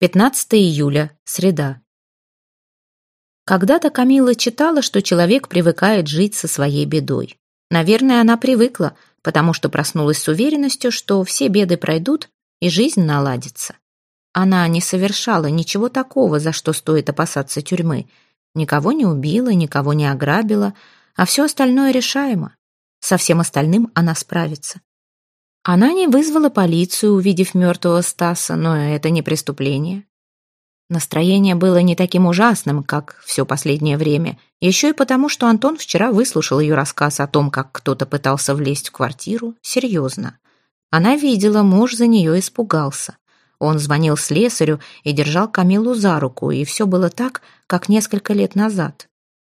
15 июля, среда. Когда-то Камила читала, что человек привыкает жить со своей бедой. Наверное, она привыкла, потому что проснулась с уверенностью, что все беды пройдут и жизнь наладится. Она не совершала ничего такого, за что стоит опасаться тюрьмы. Никого не убила, никого не ограбила, а все остальное решаемо. Со всем остальным она справится. Она не вызвала полицию, увидев мертвого Стаса, но это не преступление. Настроение было не таким ужасным, как все последнее время, еще и потому, что Антон вчера выслушал ее рассказ о том, как кто-то пытался влезть в квартиру, серьезно. Она видела, муж за нее испугался. Он звонил слесарю и держал Камилу за руку, и все было так, как несколько лет назад.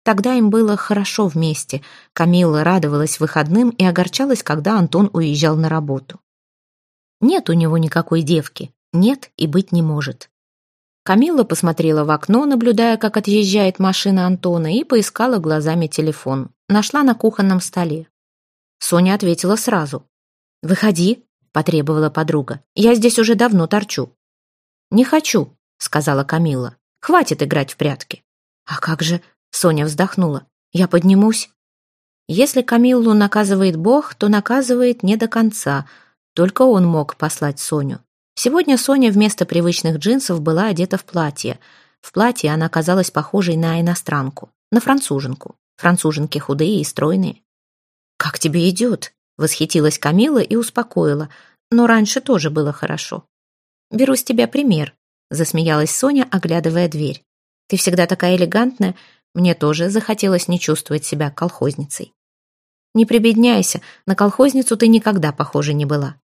Тогда им было хорошо вместе. Камила радовалась выходным и огорчалась, когда Антон уезжал на работу. Нет у него никакой девки. Нет и быть не может. Камила посмотрела в окно, наблюдая, как отъезжает машина Антона, и поискала глазами телефон. Нашла на кухонном столе. Соня ответила сразу. «Выходи», — потребовала подруга. «Я здесь уже давно торчу». «Не хочу», — сказала Камила. «Хватит играть в прятки». «А как же?» Соня вздохнула. «Я поднимусь?» Если Камиллу наказывает Бог, то наказывает не до конца. Только он мог послать Соню. Сегодня Соня вместо привычных джинсов была одета в платье. В платье она казалась похожей на иностранку, на француженку. Француженки худые и стройные. «Как тебе идет?» — восхитилась Камила и успокоила. «Но раньше тоже было хорошо». «Беру с тебя пример», — засмеялась Соня, оглядывая дверь. «Ты всегда такая элегантная, мне тоже захотелось не чувствовать себя колхозницей. Не прибедняйся, на колхозницу ты никогда похожа не была.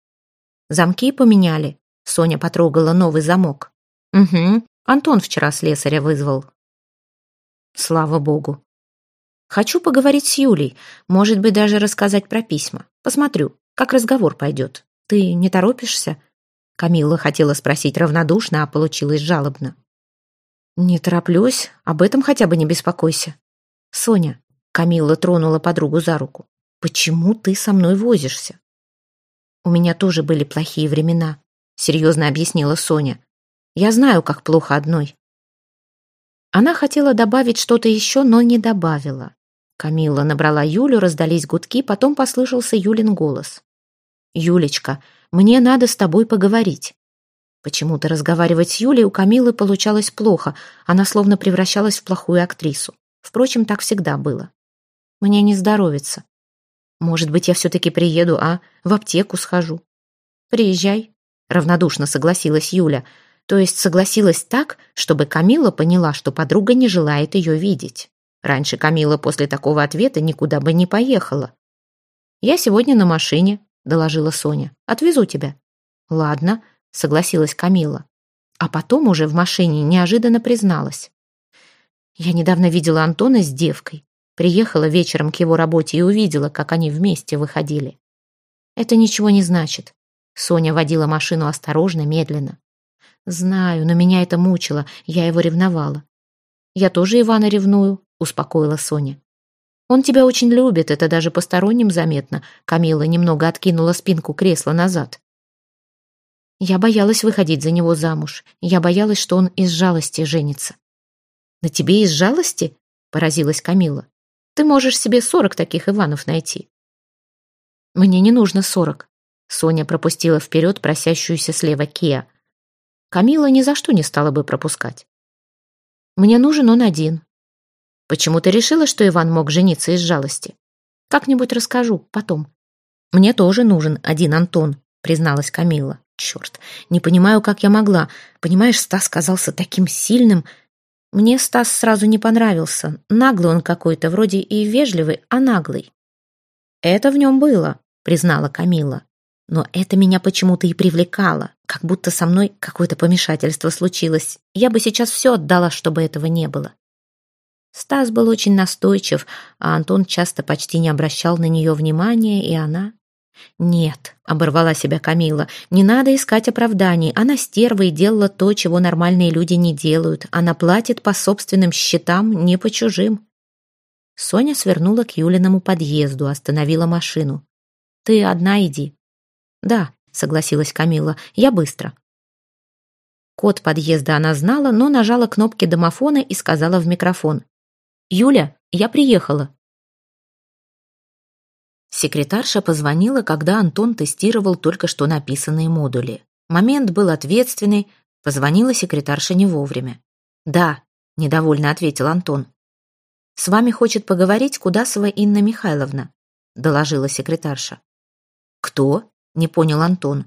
Замки поменяли. Соня потрогала новый замок. Угу, Антон вчера слесаря вызвал. Слава богу. Хочу поговорить с Юлей, может быть, даже рассказать про письма. Посмотрю, как разговор пойдет. Ты не торопишься? Камилла хотела спросить равнодушно, а получилось жалобно. «Не тороплюсь, об этом хотя бы не беспокойся». «Соня», — Камилла тронула подругу за руку, «почему ты со мной возишься?» «У меня тоже были плохие времена», — серьезно объяснила Соня. «Я знаю, как плохо одной». Она хотела добавить что-то еще, но не добавила. Камилла набрала Юлю, раздались гудки, потом послышался Юлин голос. «Юлечка, мне надо с тобой поговорить». Почему-то разговаривать с Юлей у Камилы получалось плохо, она словно превращалась в плохую актрису. Впрочем, так всегда было. Мне не здоровится. Может быть, я все-таки приеду, а в аптеку схожу. Приезжай, равнодушно согласилась Юля. То есть согласилась так, чтобы Камила поняла, что подруга не желает ее видеть. Раньше Камила после такого ответа никуда бы не поехала. «Я сегодня на машине», — доложила Соня. «Отвезу тебя». «Ладно», согласилась Камила. А потом уже в машине неожиданно призналась. Я недавно видела Антона с девкой. Приехала вечером к его работе и увидела, как они вместе выходили. Это ничего не значит. Соня водила машину осторожно, медленно. Знаю, но меня это мучило, я его ревновала. Я тоже Ивана ревную, успокоила Соня. Он тебя очень любит, это даже посторонним заметно. Камила немного откинула спинку кресла назад. Я боялась выходить за него замуж. Я боялась, что он из жалости женится. «На тебе из жалости?» — поразилась Камила. «Ты можешь себе сорок таких Иванов найти». «Мне не нужно сорок». Соня пропустила вперед просящуюся слева Кеа. Камила ни за что не стала бы пропускать. «Мне нужен он один». «Почему ты решила, что Иван мог жениться из жалости?» «Как-нибудь расскажу, потом». «Мне тоже нужен один Антон», — призналась Камила. Черт, не понимаю, как я могла. Понимаешь, Стас казался таким сильным. Мне Стас сразу не понравился. Наглый он какой-то, вроде и вежливый, а наглый. Это в нем было, признала Камила. Но это меня почему-то и привлекало, как будто со мной какое-то помешательство случилось. Я бы сейчас все отдала, чтобы этого не было. Стас был очень настойчив, а Антон часто почти не обращал на нее внимания, и она «Нет», — оборвала себя Камила, — «не надо искать оправданий. Она стерва и делала то, чего нормальные люди не делают. Она платит по собственным счетам, не по чужим». Соня свернула к Юлиному подъезду, остановила машину. «Ты одна иди». «Да», — согласилась Камила, — «я быстро». Код подъезда она знала, но нажала кнопки домофона и сказала в микрофон. «Юля, я приехала». Секретарша позвонила, когда Антон тестировал только что написанные модули. Момент был ответственный, позвонила секретарша не вовремя. «Да», — недовольно ответил Антон. «С вами хочет поговорить Кудасова Инна Михайловна», — доложила секретарша. «Кто?» — не понял Антон.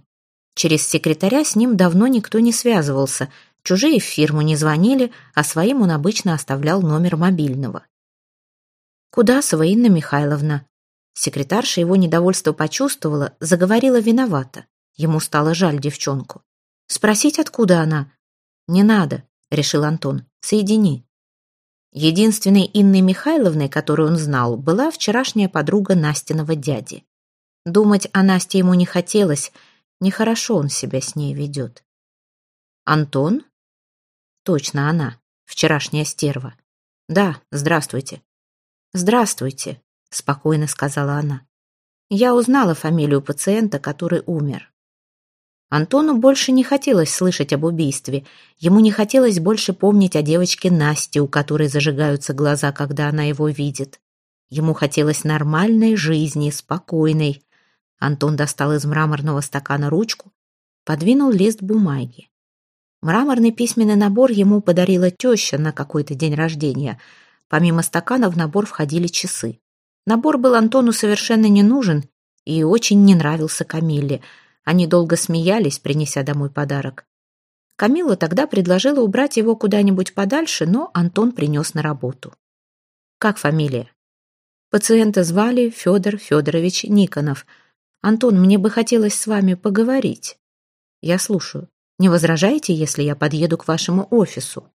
Через секретаря с ним давно никто не связывался, чужие в фирму не звонили, а своим он обычно оставлял номер мобильного. «Кудасова Инна Михайловна». Секретарша его недовольство почувствовала, заговорила виновата. Ему стало жаль девчонку. «Спросить, откуда она?» «Не надо», — решил Антон. «Соедини». Единственной Инной Михайловной, которую он знал, была вчерашняя подруга Настиного дяди. Думать о Насте ему не хотелось, нехорошо он себя с ней ведет. «Антон?» «Точно она, вчерашняя стерва». «Да, здравствуйте». «Здравствуйте», — спокойно сказала она. «Я узнала фамилию пациента, который умер. Антону больше не хотелось слышать об убийстве. Ему не хотелось больше помнить о девочке Насте, у которой зажигаются глаза, когда она его видит. Ему хотелось нормальной жизни, спокойной. Антон достал из мраморного стакана ручку, подвинул лист бумаги. Мраморный письменный набор ему подарила теща на какой-то день рождения. Помимо стакана в набор входили часы. Набор был Антону совершенно не нужен и очень не нравился Камилле — они долго смеялись, принеся домой подарок. Камила тогда предложила убрать его куда-нибудь подальше, но Антон принес на работу. «Как фамилия?» Пациента звали Федор Федорович Никонов. «Антон, мне бы хотелось с вами поговорить». «Я слушаю. Не возражаете, если я подъеду к вашему офису?»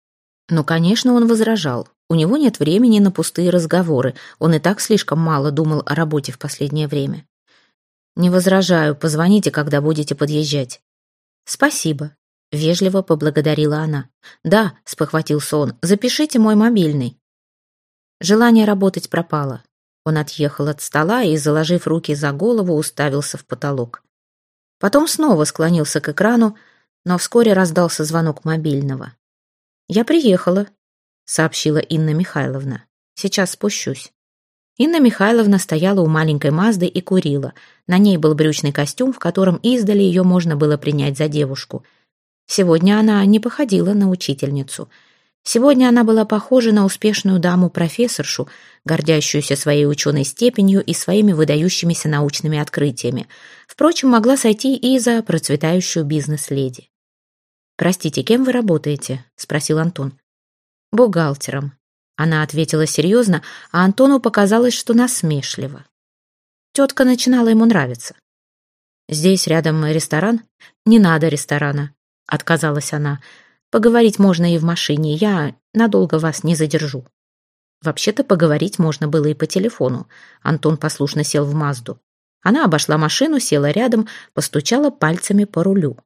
Ну, конечно, он возражал. У него нет времени на пустые разговоры. Он и так слишком мало думал о работе в последнее время. «Не возражаю, позвоните, когда будете подъезжать». «Спасибо», — вежливо поблагодарила она. «Да», — спохватился он, — «запишите мой мобильный». Желание работать пропало. Он отъехал от стола и, заложив руки за голову, уставился в потолок. Потом снова склонился к экрану, но вскоре раздался звонок мобильного. «Я приехала», — сообщила Инна Михайловна. «Сейчас спущусь». Инна Михайловна стояла у маленькой Мазды и курила. На ней был брючный костюм, в котором издали ее можно было принять за девушку. Сегодня она не походила на учительницу. Сегодня она была похожа на успешную даму-профессоршу, гордящуюся своей ученой степенью и своими выдающимися научными открытиями. Впрочем, могла сойти и за процветающую бизнес-леди. «Простите, кем вы работаете?» — спросил Антон. «Бухгалтером», она ответила серьезно, а Антону показалось, что насмешливо. Тетка начинала ему нравиться. «Здесь рядом ресторан?» «Не надо ресторана», — отказалась она. «Поговорить можно и в машине, я надолго вас не задержу». Вообще-то поговорить можно было и по телефону. Антон послушно сел в Мазду. Она обошла машину, села рядом, постучала пальцами по рулю.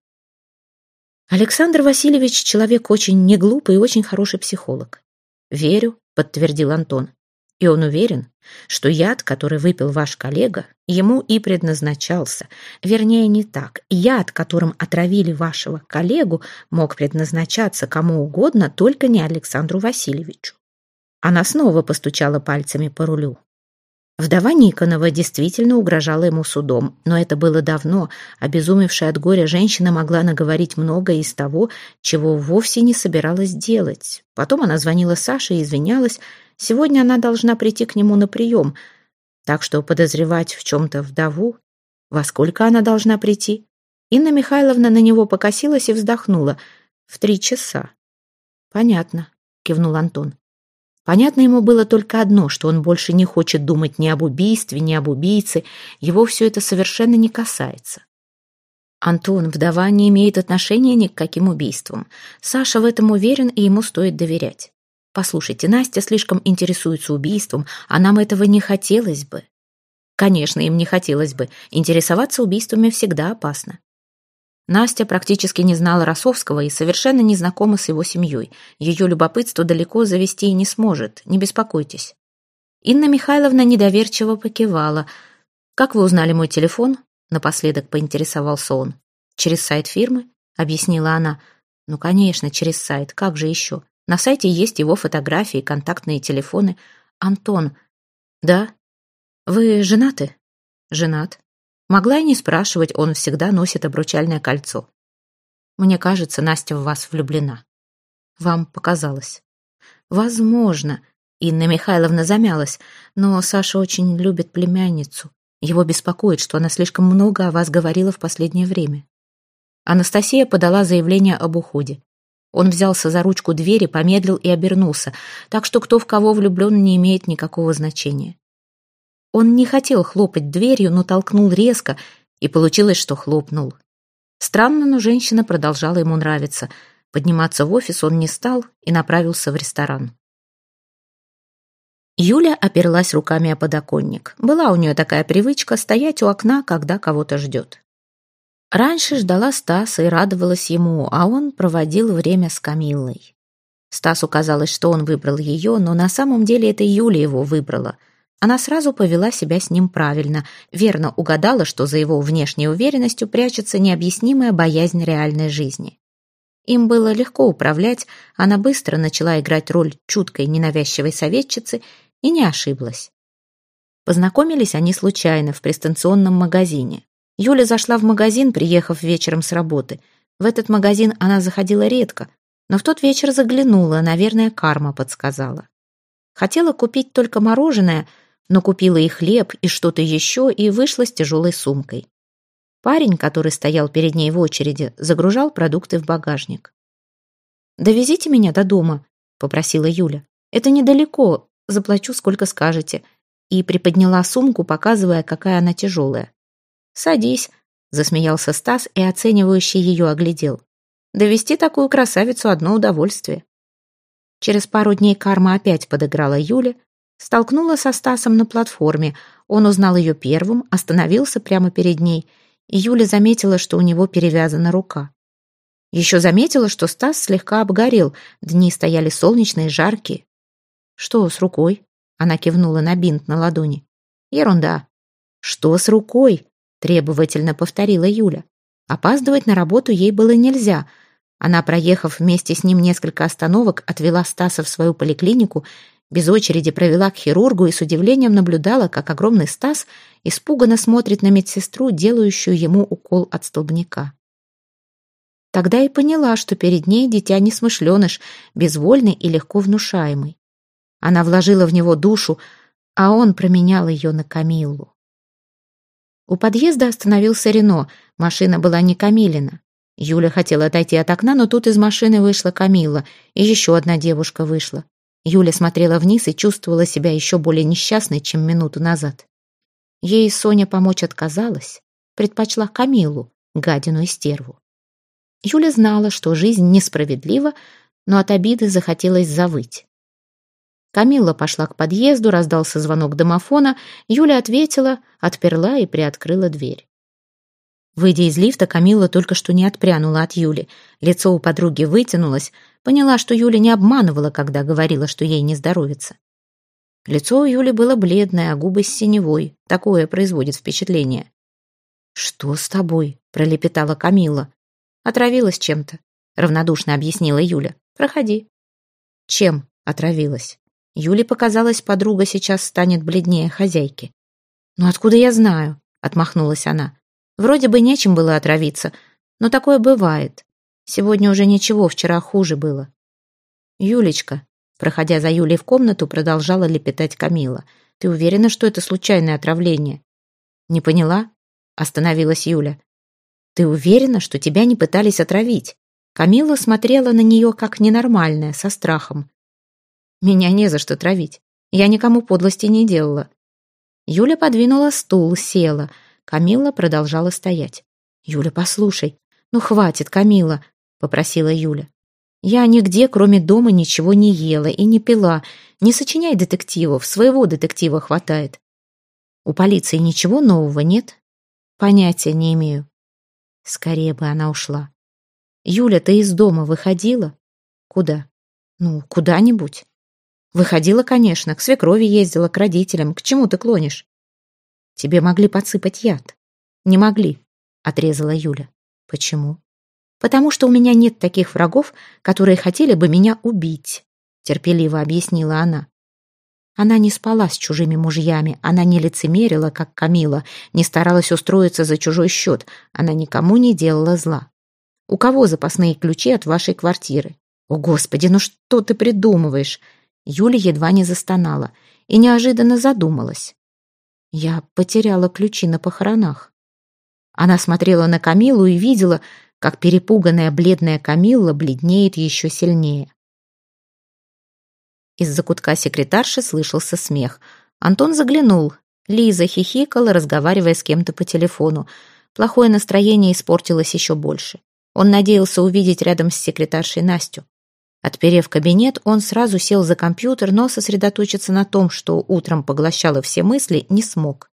Александр Васильевич человек очень неглупый и очень хороший психолог. Верю, подтвердил Антон. И он уверен, что яд, который выпил ваш коллега, ему и предназначался. Вернее, не так. Яд, которым отравили вашего коллегу, мог предназначаться кому угодно, только не Александру Васильевичу. Она снова постучала пальцами по рулю. Вдова Никонова действительно угрожала ему судом, но это было давно. Обезумевшая от горя женщина могла наговорить многое из того, чего вовсе не собиралась делать. Потом она звонила Саше и извинялась. Сегодня она должна прийти к нему на прием. Так что подозревать в чем-то вдову... Во сколько она должна прийти? Инна Михайловна на него покосилась и вздохнула. В три часа. «Понятно», — кивнул Антон. Понятно ему было только одно, что он больше не хочет думать ни об убийстве, ни об убийце. Его все это совершенно не касается. Антон, вдова, не имеет отношения ни к каким убийствам. Саша в этом уверен, и ему стоит доверять. Послушайте, Настя слишком интересуется убийством, а нам этого не хотелось бы. Конечно, им не хотелось бы. Интересоваться убийствами всегда опасно. Настя практически не знала Росовского и совершенно не знакома с его семьей. Ее любопытство далеко завести и не сможет, не беспокойтесь. Инна Михайловна недоверчиво покивала. «Как вы узнали мой телефон?» Напоследок поинтересовался он. «Через сайт фирмы?» — объяснила она. Ну, конечно, через сайт. Как же еще? На сайте есть его фотографии, контактные телефоны. Антон. Да? Вы женаты? Женат. Могла и не спрашивать, он всегда носит обручальное кольцо. Мне кажется, Настя в вас влюблена. Вам показалось. Возможно. Инна Михайловна замялась, но Саша очень любит племянницу. Его беспокоит, что она слишком много о вас говорила в последнее время. Анастасия подала заявление об уходе. Он взялся за ручку двери, помедлил и обернулся, так что кто в кого влюблен не имеет никакого значения. Он не хотел хлопать дверью, но толкнул резко, и получилось, что хлопнул. Странно, но женщина продолжала ему нравиться. Подниматься в офис он не стал и направился в ресторан. Юля оперлась руками о подоконник. Была у нее такая привычка стоять у окна, когда кого-то ждет. Раньше ждала Стаса и радовалась ему, а он проводил время с Камиллой. Стасу казалось, что он выбрал ее, но на самом деле это Юля его выбрала. Она сразу повела себя с ним правильно, верно угадала, что за его внешней уверенностью прячется необъяснимая боязнь реальной жизни. Им было легко управлять, она быстро начала играть роль чуткой ненавязчивой советчицы и не ошиблась. Познакомились они случайно в пристанционном магазине. Юля зашла в магазин, приехав вечером с работы. В этот магазин она заходила редко, но в тот вечер заглянула, наверное, карма подсказала. Хотела купить только мороженое, но купила и хлеб, и что-то еще, и вышла с тяжелой сумкой. Парень, который стоял перед ней в очереди, загружал продукты в багажник. «Довезите меня до дома», — попросила Юля. «Это недалеко, заплачу, сколько скажете», и приподняла сумку, показывая, какая она тяжелая. «Садись», — засмеялся Стас и оценивающий ее оглядел. «Довести такую красавицу одно удовольствие». Через пару дней карма опять подыграла Юле, столкнула со Стасом на платформе. Он узнал ее первым, остановился прямо перед ней, и Юля заметила, что у него перевязана рука. Еще заметила, что Стас слегка обгорел, дни стояли солнечные, жаркие. «Что с рукой?» Она кивнула на бинт на ладони. «Ерунда». «Что с рукой?» Требовательно повторила Юля. Опаздывать на работу ей было нельзя. Она, проехав вместе с ним несколько остановок, отвела Стаса в свою поликлинику, без очереди провела к хирургу и с удивлением наблюдала, как огромный Стас испуганно смотрит на медсестру, делающую ему укол от столбняка. Тогда и поняла, что перед ней дитя несмышленыш, безвольный и легко внушаемый. Она вложила в него душу, а он променял ее на Камиллу. У подъезда остановился Рено, машина была не Камилина. Юля хотела отойти от окна, но тут из машины вышла Камила, и еще одна девушка вышла. Юля смотрела вниз и чувствовала себя еще более несчастной, чем минуту назад. Ей Соня помочь отказалась, предпочла Камилу, гадину и стерву. Юля знала, что жизнь несправедлива, но от обиды захотелось завыть. Камилла пошла к подъезду, раздался звонок домофона. Юля ответила, отперла и приоткрыла дверь. Выйдя из лифта, Камилла только что не отпрянула от Юли. Лицо у подруги вытянулось. Поняла, что Юля не обманывала, когда говорила, что ей не здоровится. Лицо у Юли было бледное, а губы с синевой. Такое производит впечатление. «Что с тобой?» — пролепетала Камилла. «Отравилась чем-то», — равнодушно объяснила Юля. «Проходи». «Чем?» — отравилась. Юле показалось, подруга сейчас станет бледнее хозяйки. «Ну откуда я знаю?» — отмахнулась она. «Вроде бы нечем было отравиться, но такое бывает. Сегодня уже ничего, вчера хуже было». «Юлечка», проходя за Юлей в комнату, продолжала лепетать Камила. «Ты уверена, что это случайное отравление?» «Не поняла?» — остановилась Юля. «Ты уверена, что тебя не пытались отравить?» Камила смотрела на нее как ненормальная, со страхом. Меня не за что травить. Я никому подлости не делала. Юля подвинула стул, села. Камила продолжала стоять. «Юля, послушай. Ну, хватит, Камила», — попросила Юля. «Я нигде, кроме дома, ничего не ела и не пила. Не сочиняй детективов, своего детектива хватает». «У полиции ничего нового нет?» «Понятия не имею». Скорее бы она ушла. «Юля, ты из дома выходила?» «Куда?» «Ну, куда-нибудь». Выходила, конечно, к свекрови ездила, к родителям. К чему ты клонишь? Тебе могли подсыпать яд. Не могли, отрезала Юля. Почему? «Потому что у меня нет таких врагов, которые хотели бы меня убить», — терпеливо объяснила она. Она не спала с чужими мужьями, она не лицемерила, как Камила, не старалась устроиться за чужой счет, она никому не делала зла. «У кого запасные ключи от вашей квартиры?» «О, Господи, ну что ты придумываешь?» Юля едва не застонала и неожиданно задумалась. «Я потеряла ключи на похоронах». Она смотрела на Камилу и видела, как перепуганная бледная Камилла бледнеет еще сильнее. Из-за кутка секретарши слышался смех. Антон заглянул. Лиза хихикала, разговаривая с кем-то по телефону. Плохое настроение испортилось еще больше. Он надеялся увидеть рядом с секретаршей Настю. Отперев кабинет, он сразу сел за компьютер, но сосредоточиться на том, что утром поглощало все мысли, не смог.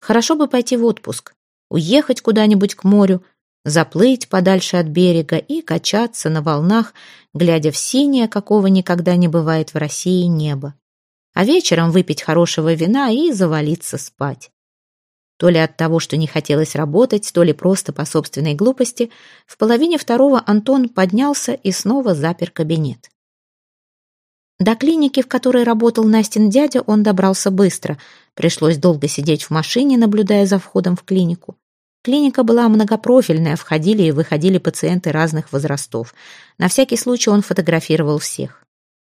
Хорошо бы пойти в отпуск, уехать куда-нибудь к морю, заплыть подальше от берега и качаться на волнах, глядя в синее, какого никогда не бывает в России, небо. А вечером выпить хорошего вина и завалиться спать. То ли от того, что не хотелось работать, то ли просто по собственной глупости, в половине второго Антон поднялся и снова запер кабинет. До клиники, в которой работал Настин дядя, он добрался быстро. Пришлось долго сидеть в машине, наблюдая за входом в клинику. Клиника была многопрофильная, входили и выходили пациенты разных возрастов. На всякий случай он фотографировал всех.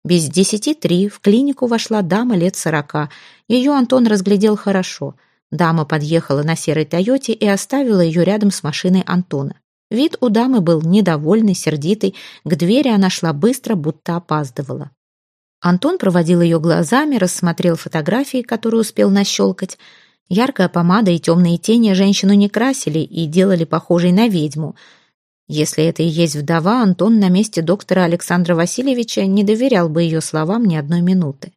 Без десяти три в клинику вошла дама лет сорока. Ее Антон разглядел хорошо. Дама подъехала на серой «Тойоте» и оставила ее рядом с машиной Антона. Вид у дамы был недовольный, сердитый. К двери она шла быстро, будто опаздывала. Антон проводил ее глазами, рассмотрел фотографии, которые успел нащелкать. Яркая помада и темные тени женщину не красили и делали похожей на ведьму. Если это и есть вдова, Антон на месте доктора Александра Васильевича не доверял бы ее словам ни одной минуты.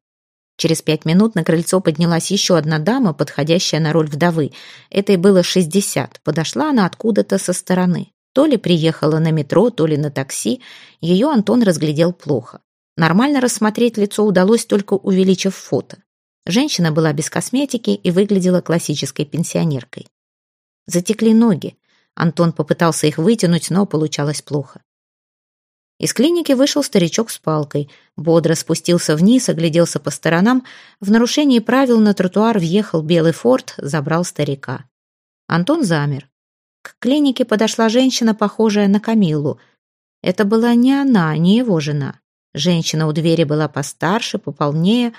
Через пять минут на крыльцо поднялась еще одна дама, подходящая на роль вдовы. Этой было шестьдесят. Подошла она откуда-то со стороны. То ли приехала на метро, то ли на такси. Ее Антон разглядел плохо. Нормально рассмотреть лицо удалось, только увеличив фото. Женщина была без косметики и выглядела классической пенсионеркой. Затекли ноги. Антон попытался их вытянуть, но получалось плохо. Из клиники вышел старичок с палкой, бодро спустился вниз, огляделся по сторонам. В нарушении правил на тротуар въехал белый форт, забрал старика. Антон замер. К клинике подошла женщина, похожая на Камилу. Это была не она, не его жена. Женщина у двери была постарше, пополнее,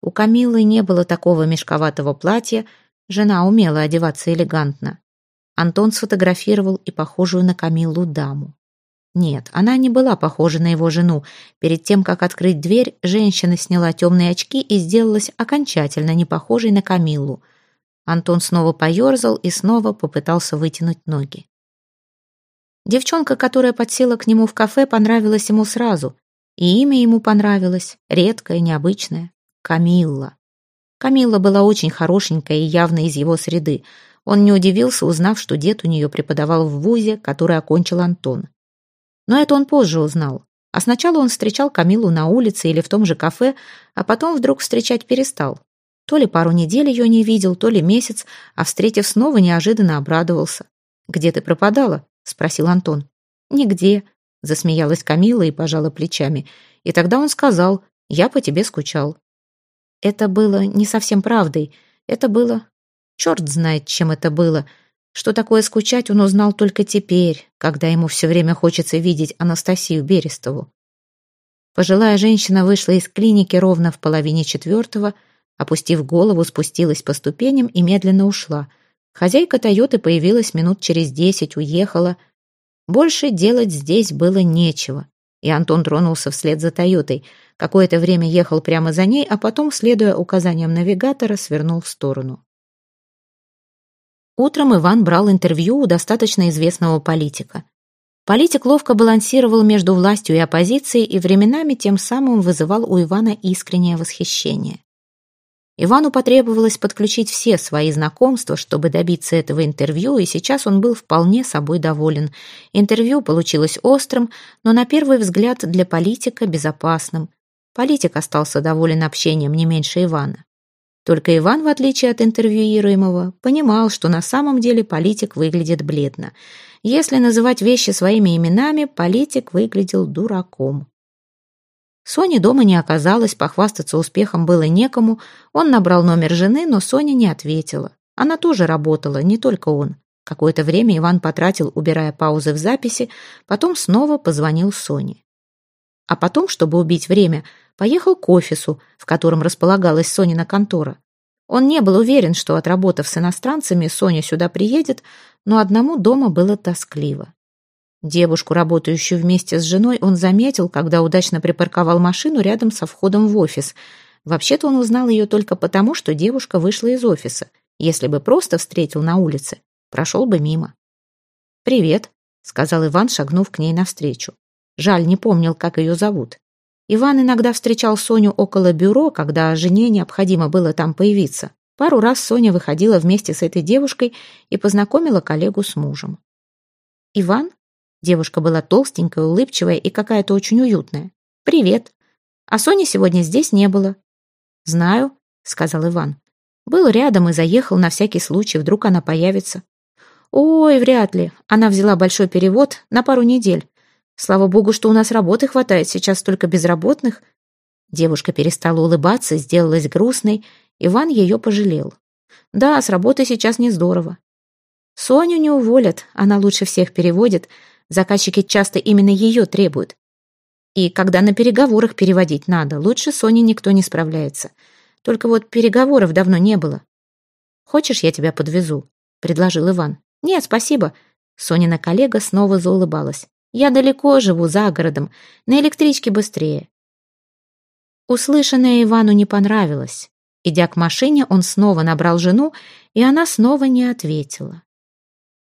у Камилы не было такого мешковатого платья, жена умела одеваться элегантно. Антон сфотографировал и похожую на Камилу даму. Нет, она не была похожа на его жену. Перед тем, как открыть дверь, женщина сняла темные очки и сделалась окончательно не похожей на Камилу. Антон снова поерзал и снова попытался вытянуть ноги. Девчонка, которая подсела к нему в кафе, понравилась ему сразу. И имя ему понравилось, редкое, необычное. Камилла. Камилла была очень хорошенькая и явно из его среды. Он не удивился, узнав, что дед у нее преподавал в ВУЗе, который окончил Антон. Но это он позже узнал. А сначала он встречал Камилу на улице или в том же кафе, а потом вдруг встречать перестал. То ли пару недель ее не видел, то ли месяц, а встретив снова, неожиданно обрадовался. «Где ты пропадала?» — спросил Антон. «Нигде», — засмеялась Камила и пожала плечами. И тогда он сказал, «Я по тебе скучал». Это было не совсем правдой. Это было... Черт знает, чем это было. Что такое скучать, он узнал только теперь, когда ему все время хочется видеть Анастасию Берестову. Пожилая женщина вышла из клиники ровно в половине четвертого, опустив голову, спустилась по ступеням и медленно ушла. Хозяйка Тойоты появилась минут через десять, уехала. Больше делать здесь было нечего, и Антон тронулся вслед за Тойотой — Какое-то время ехал прямо за ней, а потом, следуя указаниям навигатора, свернул в сторону. Утром Иван брал интервью у достаточно известного политика. Политик ловко балансировал между властью и оппозицией и временами тем самым вызывал у Ивана искреннее восхищение. Ивану потребовалось подключить все свои знакомства, чтобы добиться этого интервью, и сейчас он был вполне собой доволен. Интервью получилось острым, но на первый взгляд для политика безопасным. Политик остался доволен общением не меньше Ивана. Только Иван, в отличие от интервьюируемого, понимал, что на самом деле политик выглядит бледно. Если называть вещи своими именами, политик выглядел дураком. Сони дома не оказалось, похвастаться успехом было некому. Он набрал номер жены, но Соня не ответила. Она тоже работала, не только он. Какое-то время Иван потратил, убирая паузы в записи, потом снова позвонил Соне. А потом, чтобы убить время, поехал к офису, в котором располагалась Сонина контора. Он не был уверен, что, отработав с иностранцами, Соня сюда приедет, но одному дома было тоскливо. Девушку, работающую вместе с женой, он заметил, когда удачно припарковал машину рядом со входом в офис. Вообще-то он узнал ее только потому, что девушка вышла из офиса. Если бы просто встретил на улице, прошел бы мимо. «Привет», — сказал Иван, шагнув к ней навстречу. Жаль, не помнил, как ее зовут. Иван иногда встречал Соню около бюро, когда жене необходимо было там появиться. Пару раз Соня выходила вместе с этой девушкой и познакомила коллегу с мужем. «Иван?» Девушка была толстенькая, улыбчивая и какая-то очень уютная. «Привет. А Сони сегодня здесь не было». «Знаю», — сказал Иван. «Был рядом и заехал на всякий случай, вдруг она появится». «Ой, вряд ли. Она взяла большой перевод на пару недель. Слава богу, что у нас работы хватает, сейчас только безработных». Девушка перестала улыбаться, сделалась грустной. Иван ее пожалел. «Да, с работы сейчас не здорово. Соню не уволят, она лучше всех переводит, Заказчики часто именно ее требуют. И когда на переговорах переводить надо, лучше Соне никто не справляется. Только вот переговоров давно не было. «Хочешь, я тебя подвезу?» — предложил Иван. «Нет, спасибо». Сонина коллега снова заулыбалась. «Я далеко живу, за городом. На электричке быстрее». Услышанное Ивану не понравилось. Идя к машине, он снова набрал жену, и она снова не ответила.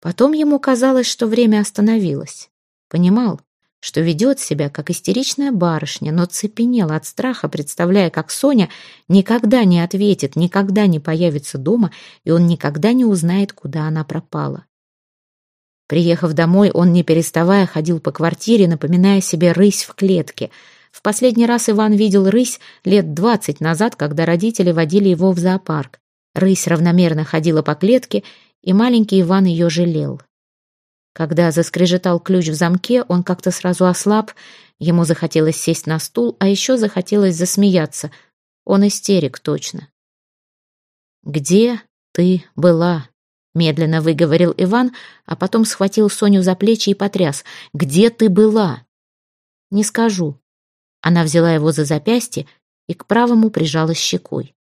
Потом ему казалось, что время остановилось. Понимал, что ведет себя как истеричная барышня, но цепенел от страха, представляя, как Соня никогда не ответит, никогда не появится дома, и он никогда не узнает, куда она пропала. Приехав домой, он, не переставая, ходил по квартире, напоминая себе рысь в клетке. В последний раз Иван видел рысь лет двадцать назад, когда родители водили его в зоопарк. Рысь равномерно ходила по клетке, и маленький Иван ее жалел. Когда заскрежетал ключ в замке, он как-то сразу ослаб, ему захотелось сесть на стул, а еще захотелось засмеяться. Он истерик точно. «Где ты была?» — медленно выговорил Иван, а потом схватил Соню за плечи и потряс. «Где ты была?» «Не скажу». Она взяла его за запястье и к правому прижалась щекой.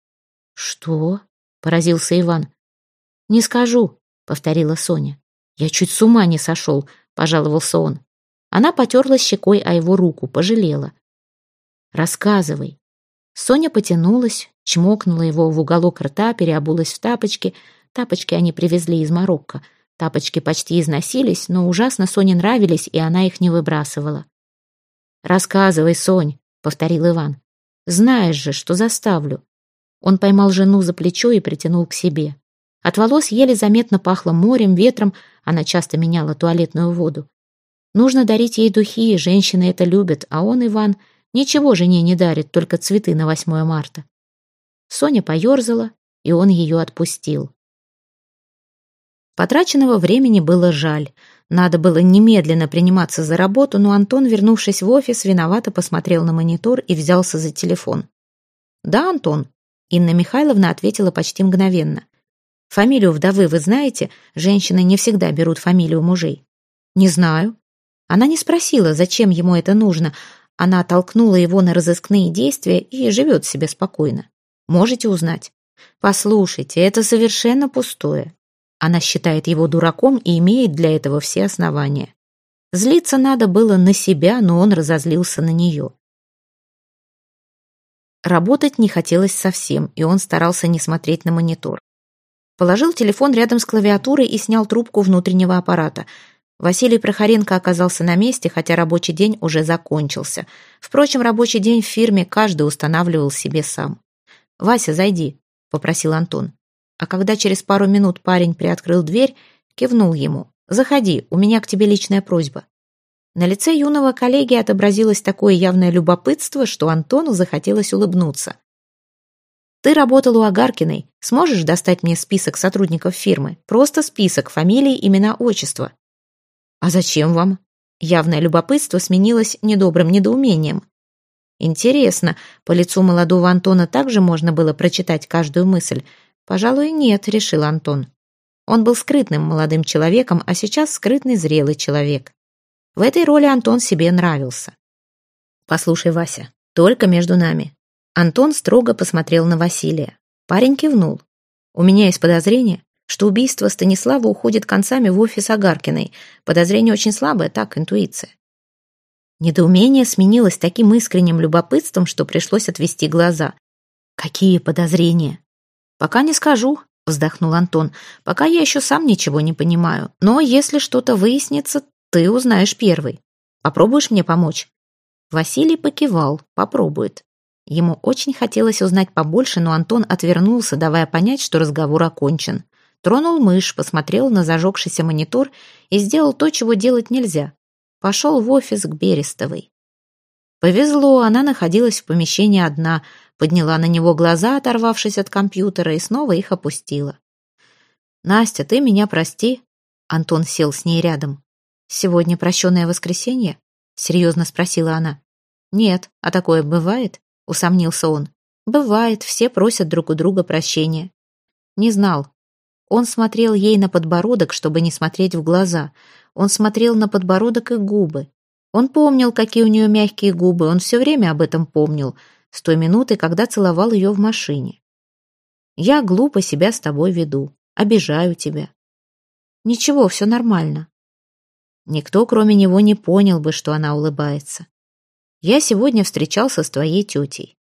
«Что?» — поразился Иван. «Не скажу», — повторила Соня. «Я чуть с ума не сошел», — пожаловался он. Она потерла щекой о его руку, пожалела. «Рассказывай». Соня потянулась, чмокнула его в уголок рта, переобулась в тапочки. Тапочки они привезли из Марокко. Тапочки почти износились, но ужасно Соне нравились, и она их не выбрасывала. «Рассказывай, Сонь», — повторил Иван. «Знаешь же, что заставлю». Он поймал жену за плечо и притянул к себе. От волос еле заметно пахло морем, ветром, она часто меняла туалетную воду. Нужно дарить ей духи, женщины это любят, а он, Иван, ничего жене не дарит, только цветы на 8 марта. Соня поерзала, и он ее отпустил. Потраченного времени было жаль. Надо было немедленно приниматься за работу, но Антон, вернувшись в офис, виновато посмотрел на монитор и взялся за телефон. «Да, Антон», — Инна Михайловна ответила почти мгновенно. Фамилию вдовы вы знаете? Женщины не всегда берут фамилию мужей. Не знаю. Она не спросила, зачем ему это нужно. Она толкнула его на разыскные действия и живет себе спокойно. Можете узнать? Послушайте, это совершенно пустое. Она считает его дураком и имеет для этого все основания. Злиться надо было на себя, но он разозлился на нее. Работать не хотелось совсем, и он старался не смотреть на монитор. Положил телефон рядом с клавиатурой и снял трубку внутреннего аппарата. Василий Прохоренко оказался на месте, хотя рабочий день уже закончился. Впрочем, рабочий день в фирме каждый устанавливал себе сам. «Вася, зайди», — попросил Антон. А когда через пару минут парень приоткрыл дверь, кивнул ему. «Заходи, у меня к тебе личная просьба». На лице юного коллеги отобразилось такое явное любопытство, что Антону захотелось улыбнуться. Ты работал у Агаркиной. Сможешь достать мне список сотрудников фирмы? Просто список, фамилии, имена, отчества. «А зачем вам?» Явное любопытство сменилось недобрым недоумением. Интересно, по лицу молодого Антона также можно было прочитать каждую мысль? Пожалуй, нет, решил Антон. Он был скрытным молодым человеком, а сейчас скрытный зрелый человек. В этой роли Антон себе нравился. «Послушай, Вася, только между нами». Антон строго посмотрел на Василия. Парень кивнул. «У меня есть подозрение, что убийство Станислава уходит концами в офис Агаркиной. Подозрение очень слабое, так, интуиция. Недоумение сменилось таким искренним любопытством, что пришлось отвести глаза. «Какие подозрения?» «Пока не скажу», — вздохнул Антон. «Пока я еще сам ничего не понимаю. Но если что-то выяснится, ты узнаешь первый. Попробуешь мне помочь?» Василий покивал. «Попробует». Ему очень хотелось узнать побольше, но Антон отвернулся, давая понять, что разговор окончен. Тронул мышь, посмотрел на зажегшийся монитор и сделал то, чего делать нельзя. Пошел в офис к Берестовой. Повезло, она находилась в помещении одна, подняла на него глаза, оторвавшись от компьютера, и снова их опустила. «Настя, ты меня прости». Антон сел с ней рядом. «Сегодня прощенное воскресенье?» — серьезно спросила она. «Нет, а такое бывает?» — усомнился он. «Бывает, все просят друг у друга прощения». Не знал. Он смотрел ей на подбородок, чтобы не смотреть в глаза — он смотрел на подбородок и губы. Он помнил, какие у нее мягкие губы, он все время об этом помнил, с той минуты, когда целовал ее в машине. «Я глупо себя с тобой веду, обижаю тебя». «Ничего, все нормально». Никто, кроме него, не понял бы, что она улыбается. «Я сегодня встречался с твоей тетей».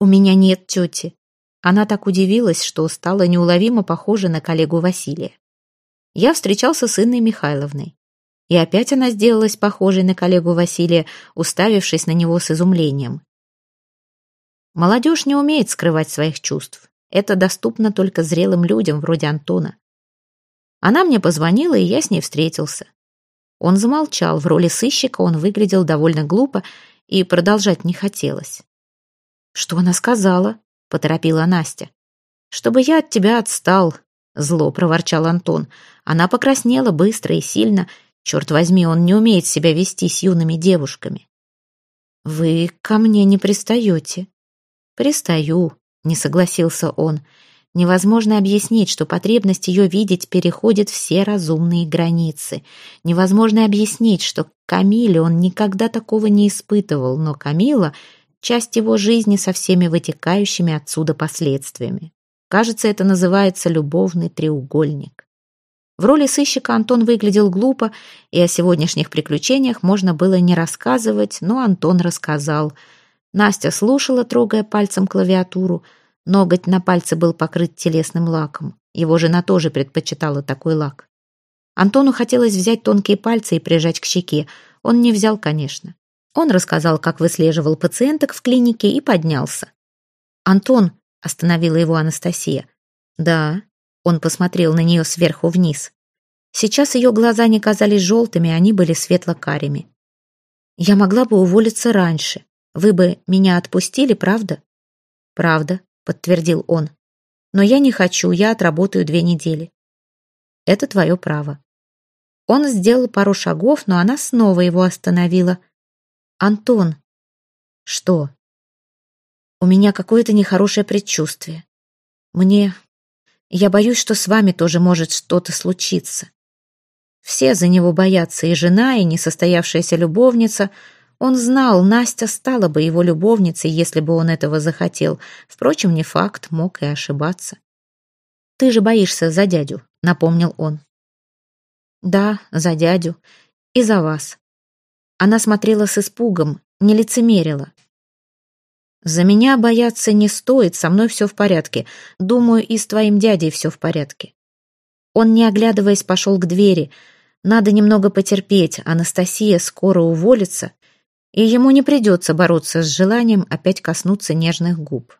«У меня нет тети». Она так удивилась, что стала неуловимо похожа на коллегу Василия я встречался с Инной Михайловной. И опять она сделалась похожей на коллегу Василия, уставившись на него с изумлением. Молодежь не умеет скрывать своих чувств. Это доступно только зрелым людям, вроде Антона. Она мне позвонила, и я с ней встретился. Он замолчал, в роли сыщика он выглядел довольно глупо, и продолжать не хотелось. «Что она сказала?» — поторопила Настя. «Чтобы я от тебя отстал», Зло проворчал Антон. Она покраснела быстро и сильно. Черт возьми, он не умеет себя вести с юными девушками. «Вы ко мне не пристаете?» «Пристаю», — не согласился он. Невозможно объяснить, что потребность ее видеть переходит все разумные границы. Невозможно объяснить, что Камиле он никогда такого не испытывал, но Камила — часть его жизни со всеми вытекающими отсюда последствиями. Кажется, это называется любовный треугольник. В роли сыщика Антон выглядел глупо, и о сегодняшних приключениях можно было не рассказывать, но Антон рассказал. Настя слушала, трогая пальцем клавиатуру. Ноготь на пальце был покрыт телесным лаком. Его жена тоже предпочитала такой лак. Антону хотелось взять тонкие пальцы и прижать к щеке. Он не взял, конечно. Он рассказал, как выслеживал пациенток в клинике и поднялся. «Антон, остановила его Анастасия. Да, он посмотрел на нее сверху вниз. Сейчас ее глаза не казались желтыми, они были светло-карими. Я могла бы уволиться раньше. Вы бы меня отпустили, правда? Правда, подтвердил он. Но я не хочу, я отработаю две недели. Это твое право. Он сделал пару шагов, но она снова его остановила. «Антон!» «Что?» У меня какое-то нехорошее предчувствие. Мне... Я боюсь, что с вами тоже может что-то случиться. Все за него боятся, и жена, и несостоявшаяся любовница. Он знал, Настя стала бы его любовницей, если бы он этого захотел. Впрочем, не факт, мог и ошибаться. «Ты же боишься за дядю», — напомнил он. «Да, за дядю. И за вас». Она смотрела с испугом, не лицемерила. «За меня бояться не стоит, со мной все в порядке. Думаю, и с твоим дядей все в порядке». Он, не оглядываясь, пошел к двери. Надо немного потерпеть, Анастасия скоро уволится, и ему не придется бороться с желанием опять коснуться нежных губ.